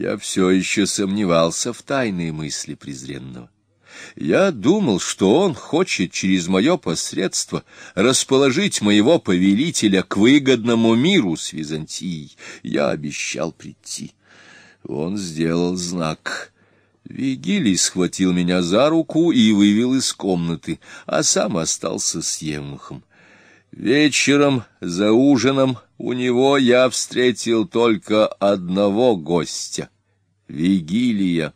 Я все еще сомневался в тайной мысли презренного. Я думал, что он хочет через мое посредство расположить моего повелителя к выгодному миру с Византией. Я обещал прийти. Он сделал знак. Вигилий схватил меня за руку и вывел из комнаты, а сам остался с Евнухом. Вечером за ужином у него я встретил только одного гостя — Вигилия.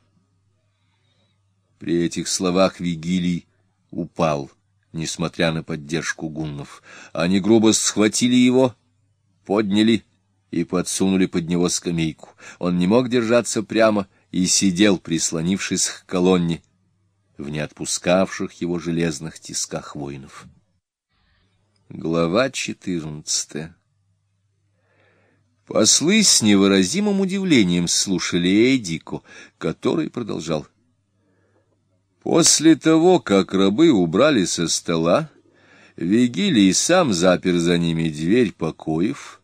При этих словах Вигилий упал, несмотря на поддержку гуннов. Они грубо схватили его, подняли и подсунули под него скамейку. Он не мог держаться прямо и сидел, прислонившись к колонне, в неотпускавших его железных тисках воинов. Глава четырнадцатая Послы с невыразимым удивлением слушали Эдико, который продолжал. После того, как рабы убрали со стола, Вигилий сам запер за ними дверь покоев,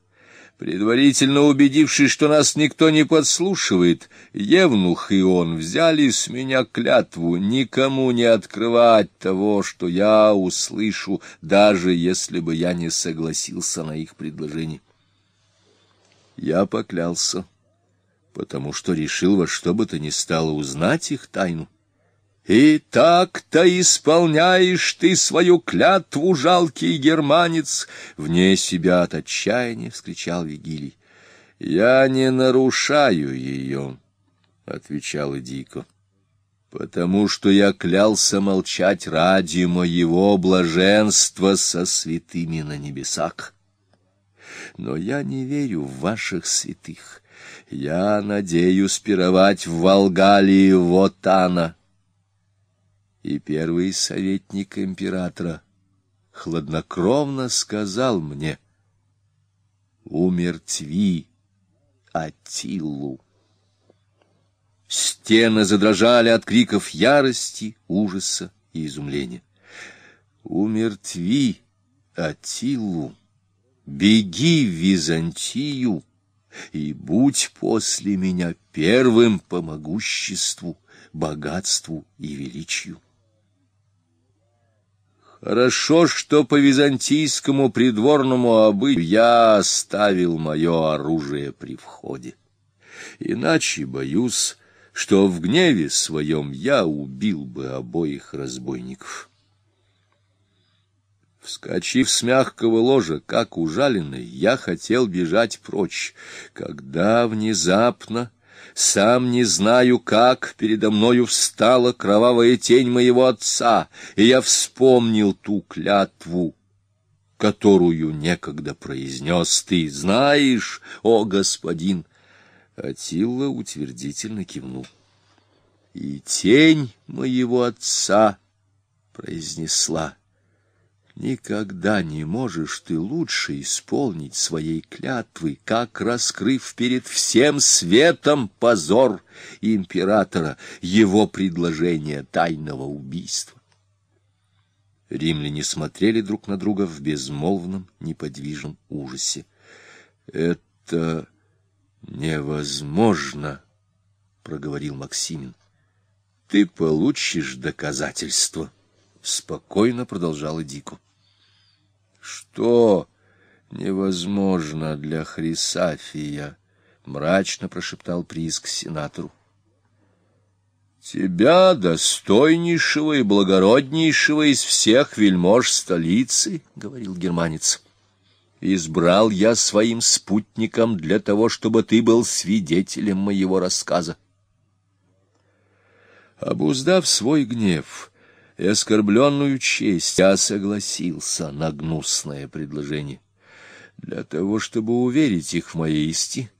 Предварительно убедившись, что нас никто не подслушивает, Евнух и он взяли с меня клятву никому не открывать того, что я услышу, даже если бы я не согласился на их предложение. Я поклялся, потому что решил во что бы то ни стало узнать их тайну. И так-то исполняешь ты свою клятву, жалкий германец! Вне себя от отчаяния вскричал Вигилий. Я не нарушаю ее, — отвечал Дико, — потому что я клялся молчать ради моего блаженства со святыми на небесах. Но я не верю в ваших святых. Я надеюсь пировать в Волгалии Вотана, и первый советник императора хладнокровно сказал мне «Умертви Атилу». Стены задрожали от криков ярости, ужаса и изумления. «Умертви Атилу, беги в Византию и будь после меня первым по могуществу, богатству и величию». Хорошо, что по византийскому придворному обычаю я оставил мое оружие при входе. Иначе, боюсь, что в гневе своем я убил бы обоих разбойников. Вскочив с мягкого ложа, как ужаленный, я хотел бежать прочь, когда внезапно сам не знаю, как передо мною встала кровавая тень моего отца, и я вспомнил ту клятву, которую некогда произнес ты. Знаешь, о господин! Атилла утвердительно кивнул. И тень моего отца произнесла — Никогда не можешь ты лучше исполнить своей клятвы, как раскрыв перед всем светом позор императора, его предложение тайного убийства. Римляне смотрели друг на друга в безмолвном, неподвижном ужасе. — Это невозможно, — проговорил Максимин. — Ты получишь доказательства. — спокойно продолжала Дико. Что невозможно для Хрисафия? Мрачно прошептал прииск сенатору. Тебя, достойнейшего и благороднейшего из всех вельмож столицы, — говорил германец, — избрал я своим спутником для того, чтобы ты был свидетелем моего рассказа. Обуздав свой гнев, и оскорбленную честь, я согласился на гнусное предложение. Для того, чтобы уверить их в моей исти,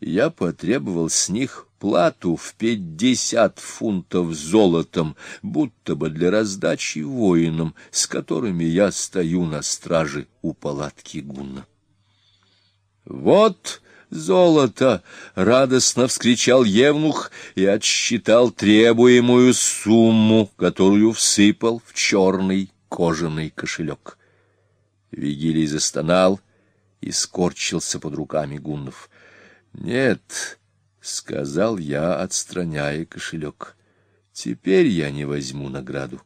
я потребовал с них плату в пятьдесят фунтов золотом, будто бы для раздачи воинам, с которыми я стою на страже у палатки гунна. Вот золото! — радостно вскричал Евнух и отсчитал требуемую сумму, которую всыпал в черный кожаный кошелек. Вигилий застонал и скорчился под руками гуннов. — Нет, сказал я, отстраняя кошелек. Теперь я не возьму награду.